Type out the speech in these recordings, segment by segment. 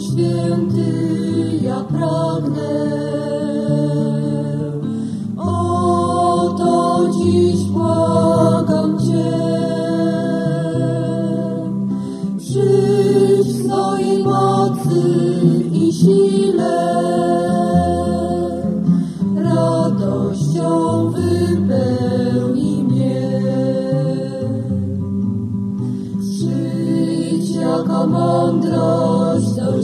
Święty, ja pragnę. Oto dziś błagam Cię. Przyjdź swojej mocy i sile. Radością wypełnij mnie. Przyjdź jako mądrość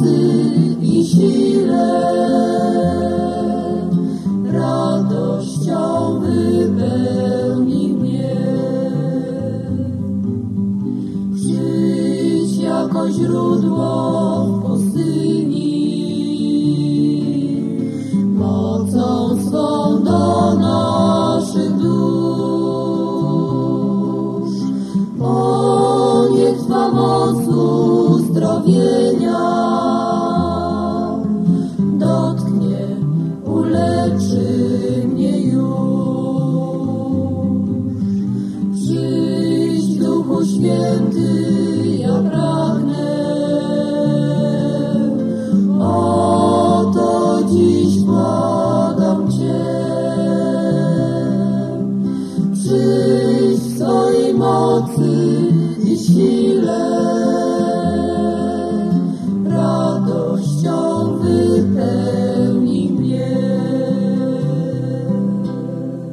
mocy i sile. Radością wypełnij mnie. Przyjdź jako źródło pustyni, mocą swą do naszych dusz. O, niech Twa moc Duchu